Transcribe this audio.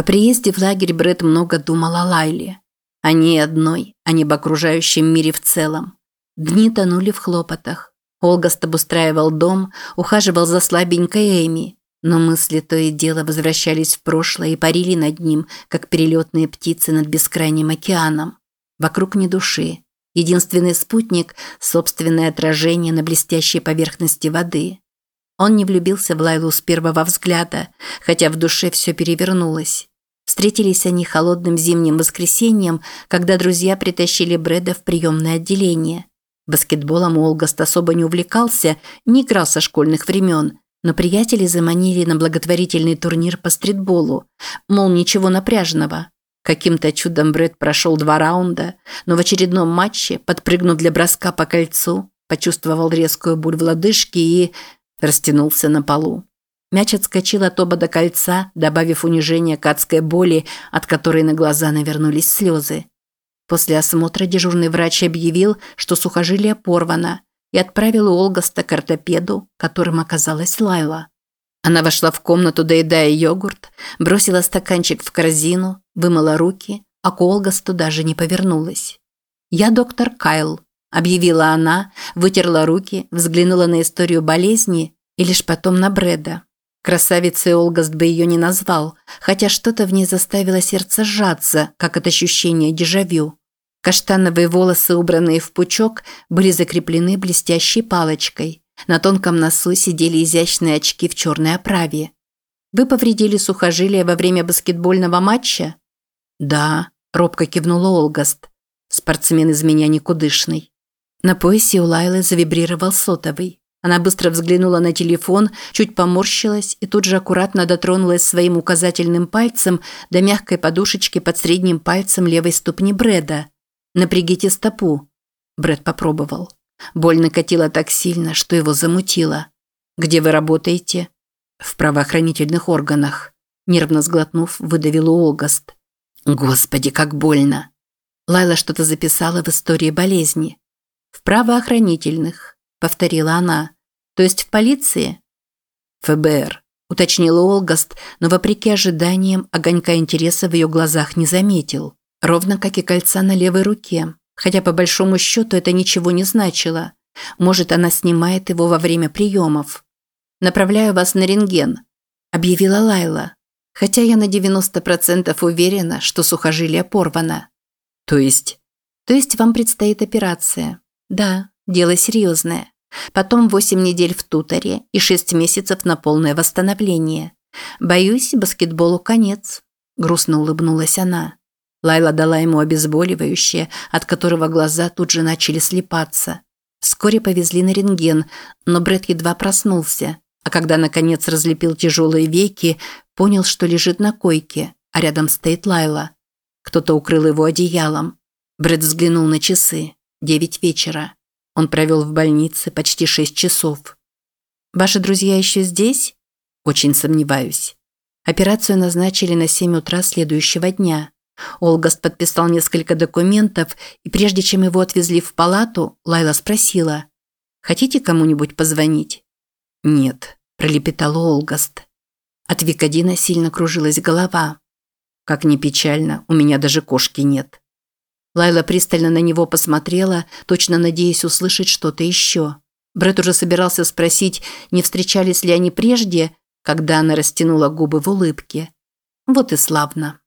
По приезде в лагерь Брэд много думал о Лайле. О ней одной, а не об окружающем мире в целом. Дни тонули в хлопотах. Олгаст обустраивал дом, ухаживал за слабенькой Эми, но мысли то и дело возвращались в прошлое и парили над ним, как перелетные птицы над бескрайним океаном. Вокруг ни души. Единственный спутник – собственное отражение на блестящей поверхности воды. Он не влюбился в Лайлу с первого взгляда, хотя в душе все перевернулось. Встретились они холодным зимним воскресеньем, когда друзья притащили Брэда в приемное отделение. Баскетболом Олгаст особо не увлекался, не играл со школьных времен, но приятели заманили на благотворительный турнир по стритболу, мол, ничего напряжного. Каким-то чудом Брэд прошел два раунда, но в очередном матче, подпрыгнув для броска по кольцу, почувствовал резкую боль в лодыжке и растянулся на полу. Мяч отскочил от оба до кольца, добавив унижение к адской боли, от которой на глаза навернулись слезы. После осмотра дежурный врач объявил, что сухожилие порвано, и отправил Олгаста к ортопеду, которым оказалась Лайла. Она вошла в комнату, доедая йогурт, бросила стаканчик в корзину, вымыла руки, а к Олгасту даже не повернулась. «Я доктор Кайл», – объявила она, вытерла руки, взглянула на историю болезни и лишь потом на Брэда. Красавицей Олгаст бы ее не назвал, хотя что-то в ней заставило сердце сжаться, как от ощущения дежавю. Каштановые волосы, убранные в пучок, были закреплены блестящей палочкой. На тонком носу сидели изящные очки в черной оправе. «Вы повредили сухожилие во время баскетбольного матча?» «Да», – робко кивнула Олгаст. «Спортсмен из меня никудышный». На поясе у Лайлы завибрировал сотовый. Она быстро взглянула на телефон, чуть поморщилась и тут же аккуратно дотронулась своим указательным пальцем до мягкой подушечки под средним пальцем левой ступни Брэда. «Напрягите стопу». Брэд попробовал. Боль накатила так сильно, что его замутило. «Где вы работаете?» «В правоохранительных органах», – нервно сглотнув, выдавил Олгаст. «Господи, как больно!» Лайла что-то записала в истории болезни. «В правоохранительных», – повторила она. «То есть в полиции?» «ФБР», – уточнила Олгаст, но вопреки ожиданиям огонька интереса в ее глазах не заметил. Ровно как и кольца на левой руке хотя по большому счету это ничего не значило. Может, она снимает его во время приемов. «Направляю вас на рентген», – объявила Лайла. Хотя я на 90% уверена, что сухожилие порвано. То есть? То есть вам предстоит операция. Да, дело серьезное. Потом 8 недель в туторе и 6 месяцев на полное восстановление. Боюсь, баскетболу конец. Грустно улыбнулась она. Лайла дала ему обезболивающее, от которого глаза тут же начали слепаться. Вскоре повезли на рентген, но Брэд едва проснулся, а когда наконец разлепил тяжелые веки, понял, что лежит на койке, а рядом стоит Лайла. Кто-то укрыл его одеялом. Брэд взглянул на часы. Девять вечера. Он провел в больнице почти шесть часов. «Ваши друзья еще здесь?» «Очень сомневаюсь». Операцию назначили на семь утра следующего дня. Олгаст подписал несколько документов, и прежде чем его отвезли в палату, Лайла спросила, «Хотите кому-нибудь позвонить?» «Нет», – пролепетал Олгаст. От Викодина сильно кружилась голова. «Как ни печально, у меня даже кошки нет». Лайла пристально на него посмотрела, точно надеясь услышать что-то еще. Брэд уже собирался спросить, не встречались ли они прежде, когда она растянула губы в улыбке. Вот и славно.